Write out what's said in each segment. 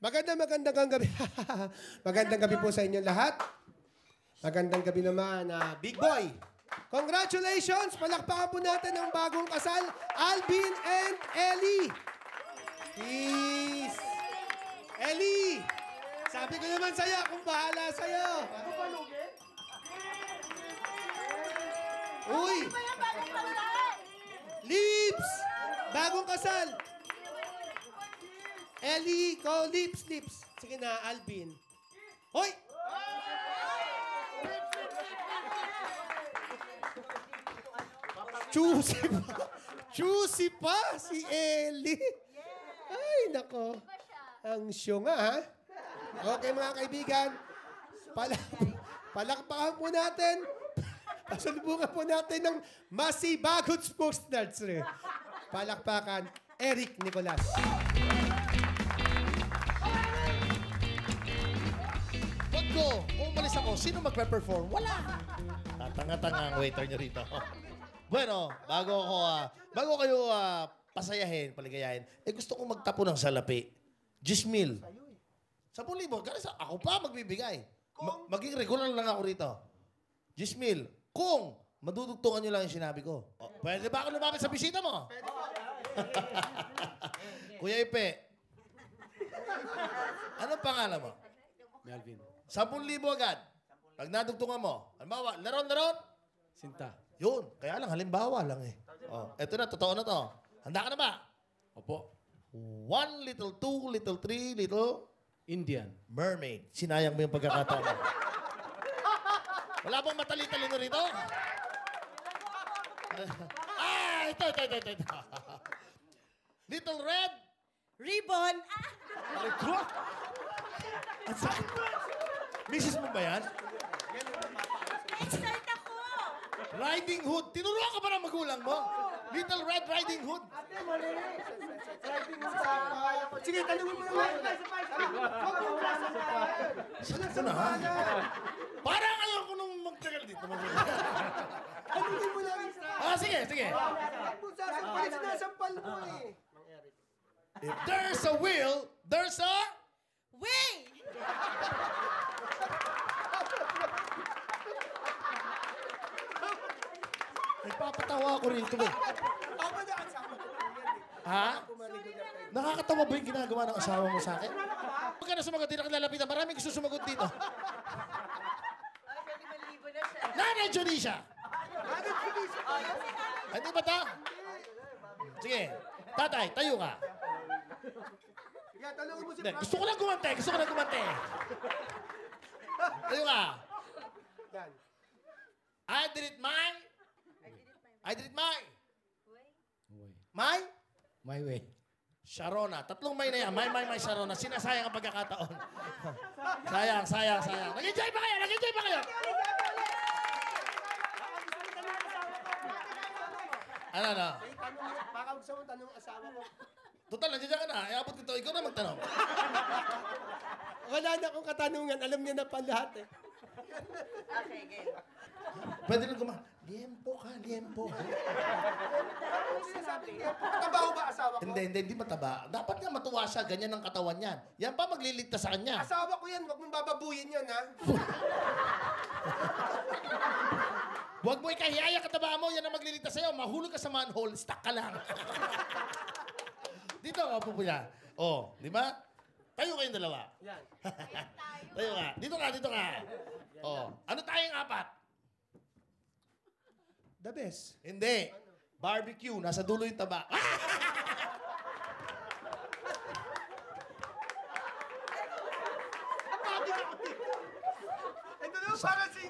Magandang magandang gabi. magandang gabi po sa inyo lahat. Magandang gabi naman na Big Boy. Congratulations! Palakpakan po natin ang bagong kasal, Alvin and Ellie. Peace! Ellie! Sabi ko naman sa'yo, kung bahala sa'yo. Uy! Lips! Bagong kasal! Ellie, go lips, lips. Sige na, Alvin. Hoy! Choosy pa. Choosy pa si Ellie. Ay, nako. Ang syo nga, ha? Okay, mga kaibigan. Pala, palakpakan po natin. Pasalubungan po natin ng Masibagot Sports Nerds. Palakpakan, Eric Nicolas. Wag ko. Kung umalis ako, sino magpe-perform? Wala. Tatanga-tanga ang waiter nyo rito. bueno, bago ako, ah, bago kayo ah, pasayahin, paligayahin, eh gusto kong magtapo ng salapi. 10 mil. 10,000. Kasi sa, ako pa magbibigay. Ma- maging regular lang ako rito. 10 mil. Kung madudugtungan nyo lang yung sinabi ko. O, pwede ba ako lumapit sa bisita mo? Kuya Ipe. Anong pangalan mo? Melvin. 10,000 agad. Pag nadugtungan mo, halimbawa, laron-laron, Sinta. yun. Kaya lang, halimbawa lang eh. Oh, eto na, totoo na to. Handa ka na ba? Opo. One, little two, little three, little Indian. mermaid. Sinayang mo yung pagkakataon mo. Wala bang matali-talino rito? ah, ito, ito, ito, ito. ito. little red. Ribbon. Ah! Ang sakit. Misis mo ba yan? Na-excite ako. Riding Hood. Tinuruan ka ba ng magulang mo? Little Red Riding Hood. Sige, tanungin mo naman. Sakit ko na, ha? Parang ayaw ko nung magtagal dito. Tanungin mo lang. ah, sige, sige. Kung sasampal, sinasampal mo eh. If there's a will, there's a... Way! Nagpapatawa ako rito eh. Tama na, asawa ko lang yan eh. Ha? Nakakatawa ba yung ginagawa ng asawa mo sa akin? Huwag ka na sumagot, di na kilalapitan. Maraming gusto sumagot dito. Ay, pwede malibo na siya. Nanay Jonisha! Bakit hindi siya? Oh. Hindi ba ta? Sige. Tatay, tayo ka. Yan, tanungin mo si Frank. gusto ko lang gumante. Gusto ko lang gumante. Tayo ka. Yan. I did it my... I did it my... Way. Way. My... My way. Sharona. Tatlong may na yan. May, may, may, Sharona. Sinasayang ang pagkakataon. sayang, sayang, sayang. Nag-enjoy ba kayo? Nag-enjoy ba kayo? Ano, ano? Tanong mo. Baka gusto mo tanong asawa ko. Total, nandiyan ka na. Iabot ko ito. Ikaw na magtanong. Wala na akong katanungan. Alam niya na pa lahat eh. Okay, game. Pwede lang guma... Liempo ka, liempo. Sinasabi niya, trabaho ba asawa ko? hindi, hindi, hindi mataba. Dapat nga matuwa siya. Ganyan ang katawan niyan. Yan pa magliligtas sa kanya. Asawa ko yan, huwag mong bababuyin yan ha. Huwag mo ikahiyaya kataba mo. Yan ang magliligtas sa'yo. Mahulog ka sa manhole. Stuck ka lang. Dito ako pupuya. Oh, di ba? Tayo kayong dalawa. Yan. Tayo ka. Dito ka, dito ka. Oh, ano tayong apat? The best. Hindi. Barbecue. Nasa dulo yung taba. Ito na para si...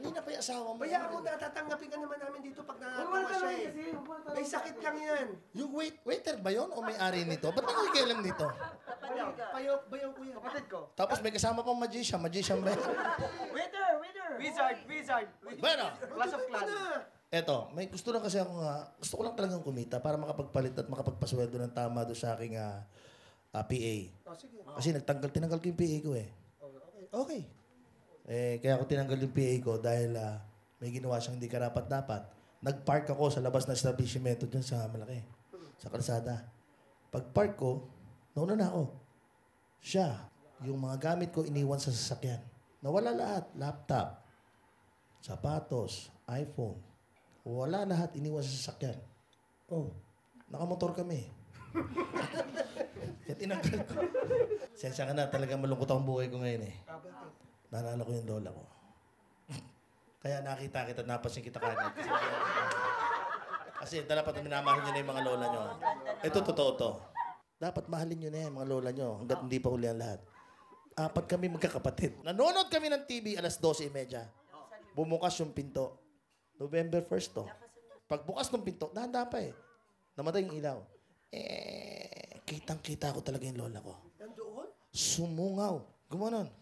Kanina pa yung asawa mo. Kaya ako natatanggapin ka naman namin dito pag nakatawa siya eh. May sakit lang yan. Yung wait, waiter ba yon o may-ari nito? Ba't nakikialam nito? Payo, bayaw ko yan. Kapatid ko. Tapos may kasama pang magician. Magician ba yun? Waiter, waiter. Wizard, wizard. Bueno, Clash of Clans. eto, may gusto lang kasi ako nga, gusto ko lang talagang kumita para makapagpalit at makapagpasweldo ng tama doon sa aking ah, ah, PA. Oh, sige. Kasi nagtanggal, tinanggal ko yung PA ko eh. Okay. Okay. Eh, kaya ako tinanggal yung PA ko dahil ah, may ginawa siyang hindi karapat-dapat. Nag-park ako sa labas ng establishmento dyan sa Malaki, sa kalsada. Pag park ko, nauna na ako. Siya, yung mga gamit ko iniwan sa sasakyan. Nawala lahat. Laptop, sapatos, iPhone. Wala lahat iniwan sa sasakyan. Oh, nakamotor kami. Kaya tinanggal ko. Sensya ka na, talagang malungkot ang buhay ko ngayon eh. Naalala ko yung lola ko. Kaya nakita kita, napansin kita kagad. Kasi, dapat minamahal nyo na yung mga lola nyo. Ito, totoo to. Dapat mahalin nyo na yan, mga lola nyo, hanggat hindi pa huli ang lahat. Apat kami magkakapatid. Nanonood kami ng TV alas 12.30. Bumukas yung pinto. November 1st to. Pagbukas ng pinto, dahan pa eh. Namatay yung ilaw. Eh, kitang-kita ko talaga yung lola ko. Sumungaw. Gumanon.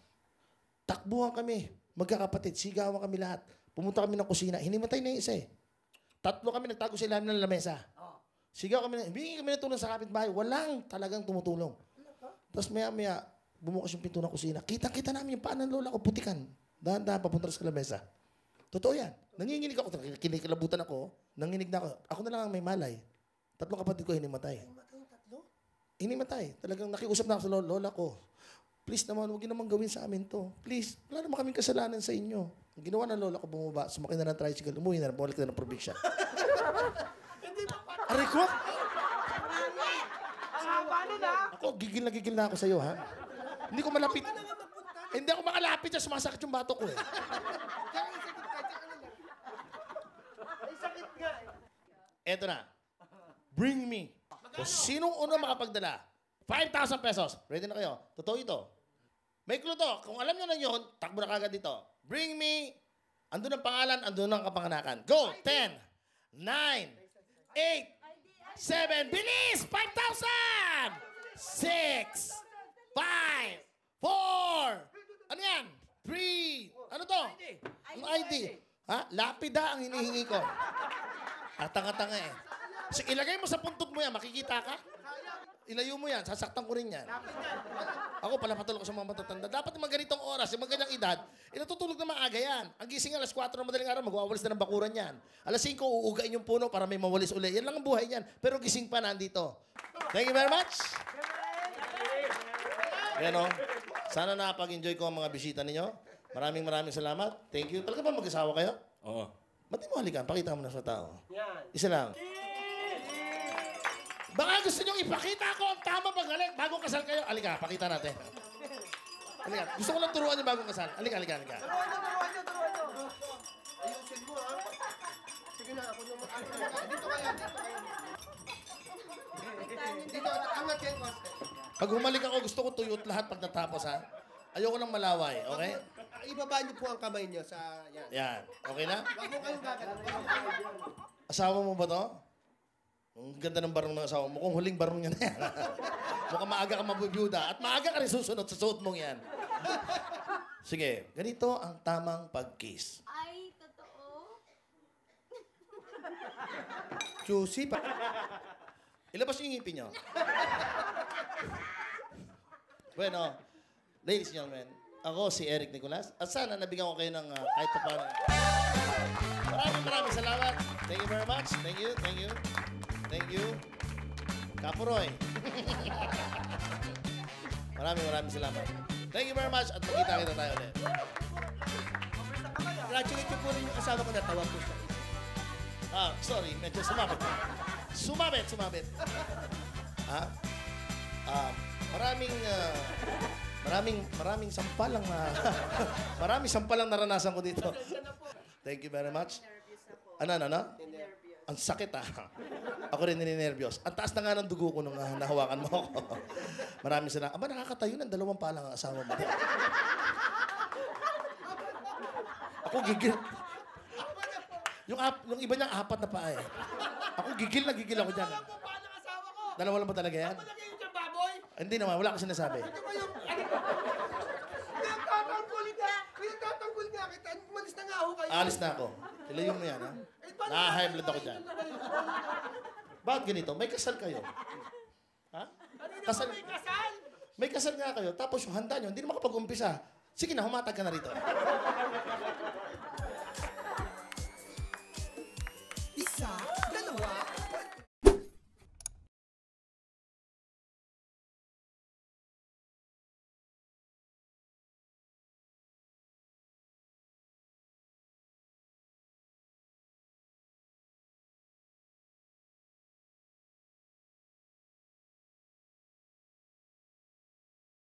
Takbuhan kami. Magkakapatid. Sigawan kami lahat. Pumunta kami ng kusina. Hinimatay na yung isa eh. Tatlo kami nagtago sa ilalim ng lamesa. Sigaw kami, na- humingi kami ng tulong sa kapitbahay. Walang talagang tumutulong. Tapos maya-maya, bumukas yung pinto ng kusina. Kitang-kita namin yung paan ng lola ko, putikan. Dahan-dahan papunta sa lamesa. Totoo yan. Nanginginig ako. Kinikilabutan ako. Nanginig na ako. Ako na lang ang may malay. Tatlong kapatid ko hinimatay. Hinimatay. Talagang nakiusap na ako sa lo- lola ko. Please naman, huwag naman gawin sa amin to. Please, wala naman kaming kasalanan sa inyo. Ang ginawa ng lola ko, bumaba, sumakay na ng tricycle, umuwi na, bumalik na ng probinsya. Aray ko! Ako, gigil na gigil na ako sa'yo, ha? Hindi ko malapit. Hindi ako makalapit sa sumasakit yung bato ko, eh. Eto na. Bring me. So, sinong una makapagdala? 5,000 pesos. Ready na kayo? Totoo ito. May clue to. Kung alam nyo na yun, takbo na kagad dito. Bring me. Andun ang pangalan, andun ang kapanganakan. Go! 10, 9, 8, 7, bilis! 5,000! 6, 5, 4, ano yan? 3, ano to? Ang ID. Ha? Lapida ang hinihingi ko. Ah, tanga-tanga eh. So, ilagay mo sa puntod mo yan, makikita ka? Ilayo mo yan, sasaktan ko rin yan. Ako pala patulog ko sa mga matatanda. Dapat yung mga ganitong oras, yung mga ganyang edad, inatutulog na maaga yan. Ang gising alas 4 ng madaling araw, magwawalis na ng bakuran yan. Alas 5, uugain yung puno para may mawalis uli. Yan lang ang buhay niyan. Pero gising pa nandito. Thank you very much. Yan o. Sana nakapag-enjoy ko ang mga bisita ninyo. Maraming maraming salamat. Thank you. Talaga ba mag-asawa kayo? Oo. Ba't di mo halikan? Pakita mo na sa tao. Yan. Isa lang. Baka gusto nyo ipakita ko ang tama paghalik bago kasal kayo. Alika, pakita natin. Alika, gusto ko lang turuan yung bagong kasal. Alika, alika, alika. Turuan nyo, turuan nyo, turuan nyo. Ayusin mo, ha? Sige na, ako. Ano, Dito kayo, dito kayo. Dito, angat kayo. konti. Pag humalik ako, gusto ko tuyot lahat pag natapos, ha? Ayoko lang malaway, okay? Ibaba niyo po ang kamay niyo sa... Yan. Yan. Okay na? Huwag mo kayong gagalaw. Asawa mo ba to? Ang ganda ng barong ng asawa mo. Kung huling barong niya na yan. Mukhang maaga ka mabubiyuda. At maaga ka rin susunod sa suot mong yan. Sige, ganito ang tamang pag-kiss. Ay, totoo? Juicy pa. Ilabas niyo yung ngipin niyo. bueno, ladies and gentlemen, ako si Eric Nicolas. At sana nabigyan ko kayo ng ah, kahit pa paano. Maraming maraming salamat. Thank you very much. Thank you, thank you. Thank you. Kapuroy. maraming maraming salamat. Thank you very much at magkita-kita tayo ulit. Congratulate po rin yung asawa ko natawa po siya. Ah, sorry, medyo sumabit. Sumabit, sumabit. Ha? Ah, maraming ah, maraming maraming sampalang na maraming sampalang naranasan ko dito. Thank you very much. Ano, ano, ano? Ang sakit ah. Ako rin nininervyos. Ang taas na nga ng dugo ko nung ah, nahawakan mo ako. Maraming salamat. Aba, nakakatayo ng dalawang palang ang asawa mo. Ako gigil. Yung, ap, yung iba niya, apat na paa eh. Ako gigil na gigil ako dyan. Paano ang asawa ko? Dalawa lang ba talaga yan? Lagay yung dyan, baboy. Hindi naman, wala ko sinasabi. Ito ba yung... Pinagtatanggol nga. Pinagtatanggol nga kita. Umalis na nga ako kayo. Alis na ako. Ilayo mo yan, ha? Na-high blood ako dyan. Bakit ganito? May kasal kayo. Ha? Kasal, May kasal. may kasal nga kayo, tapos yung handa nyo, hindi na makapag-umpisa. Sige na, humatag ka na rito.